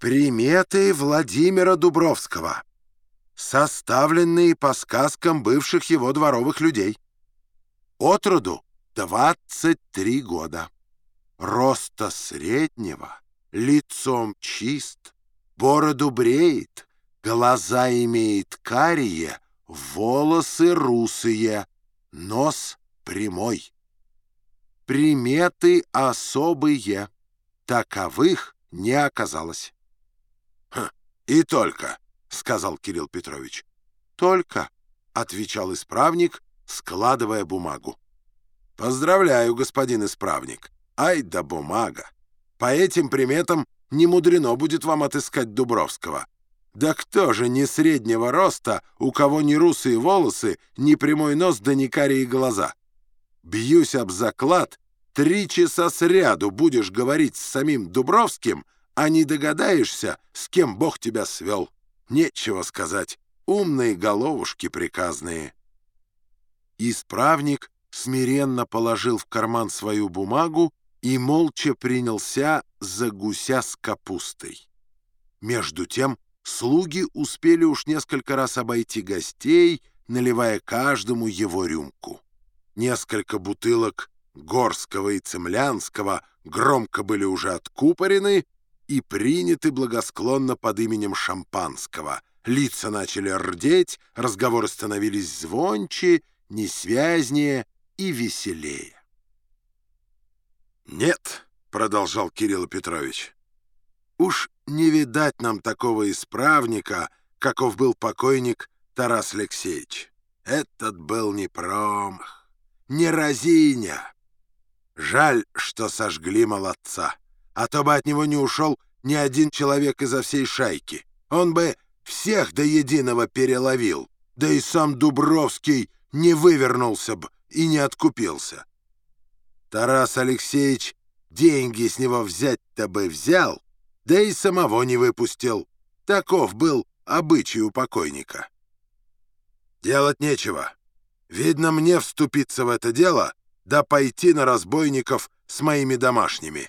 Приметы Владимира Дубровского, составленные по сказкам бывших его дворовых людей. От роду 23 года. Роста среднего, лицом чист, бороду бреет, глаза имеет карие, волосы русые, нос прямой. Приметы особые, таковых не оказалось. «И только», — сказал Кирилл Петрович. «Только», — отвечал исправник, складывая бумагу. «Поздравляю, господин исправник. Ай да бумага! По этим приметам не мудрено будет вам отыскать Дубровского. Да кто же не среднего роста, у кого ни русые волосы, ни прямой нос, да ни карие глаза? Бьюсь об заклад, три часа сряду будешь говорить с самим Дубровским — а не догадаешься, с кем Бог тебя свел. Нечего сказать, умные головушки приказные. Исправник смиренно положил в карман свою бумагу и молча принялся за гуся с капустой. Между тем слуги успели уж несколько раз обойти гостей, наливая каждому его рюмку. Несколько бутылок горского и цемлянского громко были уже откупорены, и приняты благосклонно под именем Шампанского. Лица начали рдеть, разговоры становились звонче, несвязнее и веселее. «Нет», — продолжал Кирилл Петрович, — «уж не видать нам такого исправника, каков был покойник Тарас Алексеевич. Этот был не промах, не разиня. Жаль, что сожгли молодца» а то бы от него не ушел ни один человек изо всей шайки. Он бы всех до единого переловил, да и сам Дубровский не вывернулся бы и не откупился. Тарас Алексеевич деньги с него взять-то бы взял, да и самого не выпустил. Таков был обычай у покойника. Делать нечего. Видно мне вступиться в это дело, да пойти на разбойников с моими домашними.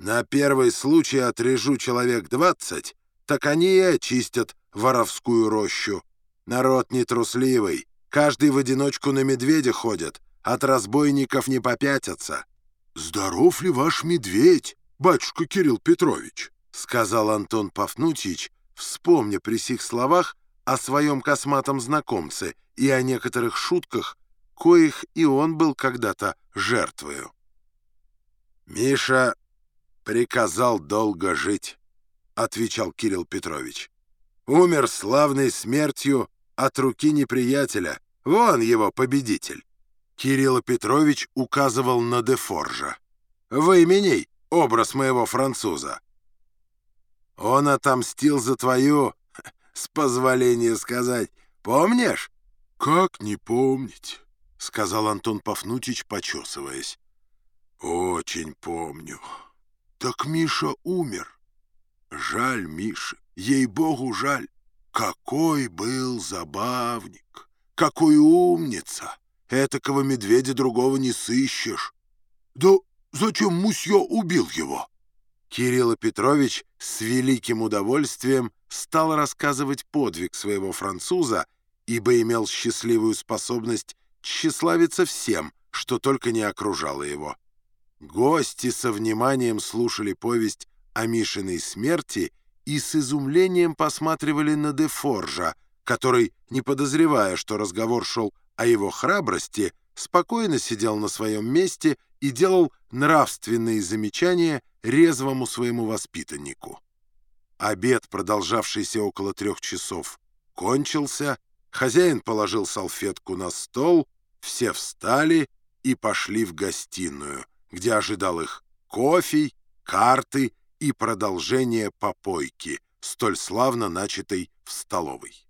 На первый случай отрежу человек двадцать, так они и очистят воровскую рощу. Народ нетрусливый, каждый в одиночку на медведя ходит, от разбойников не попятятся. «Здоров ли ваш медведь, батюшка Кирилл Петрович?» — сказал Антон Пафнутьич, вспомня при сих словах о своем косматом знакомце и о некоторых шутках, коих и он был когда-то жертвою. Миша приказал долго жить», — отвечал Кирилл Петрович. «Умер славной смертью от руки неприятеля. Вон его победитель». Кирилл Петрович указывал на Дефоржа. «Выменей образ моего француза». «Он отомстил за твою, с позволения сказать, помнишь?» «Как не помнить?» — сказал Антон Пафнутич, почесываясь. «Очень помню». Так Миша умер. Жаль Миши, ей-богу жаль. Какой был забавник, какой умница. Этакого медведя другого не сыщешь. Да зачем Мусье убил его? Кирилл Петрович с великим удовольствием стал рассказывать подвиг своего француза, ибо имел счастливую способность тщеславиться всем, что только не окружало его. Гости со вниманием слушали повесть о Мишиной смерти и с изумлением посматривали на Дефоржа, который, не подозревая, что разговор шел о его храбрости, спокойно сидел на своем месте и делал нравственные замечания резвому своему воспитаннику. Обед, продолжавшийся около трех часов, кончился, хозяин положил салфетку на стол, все встали и пошли в гостиную, где ожидал их кофе, карты и продолжение попойки, столь славно начатой в столовой.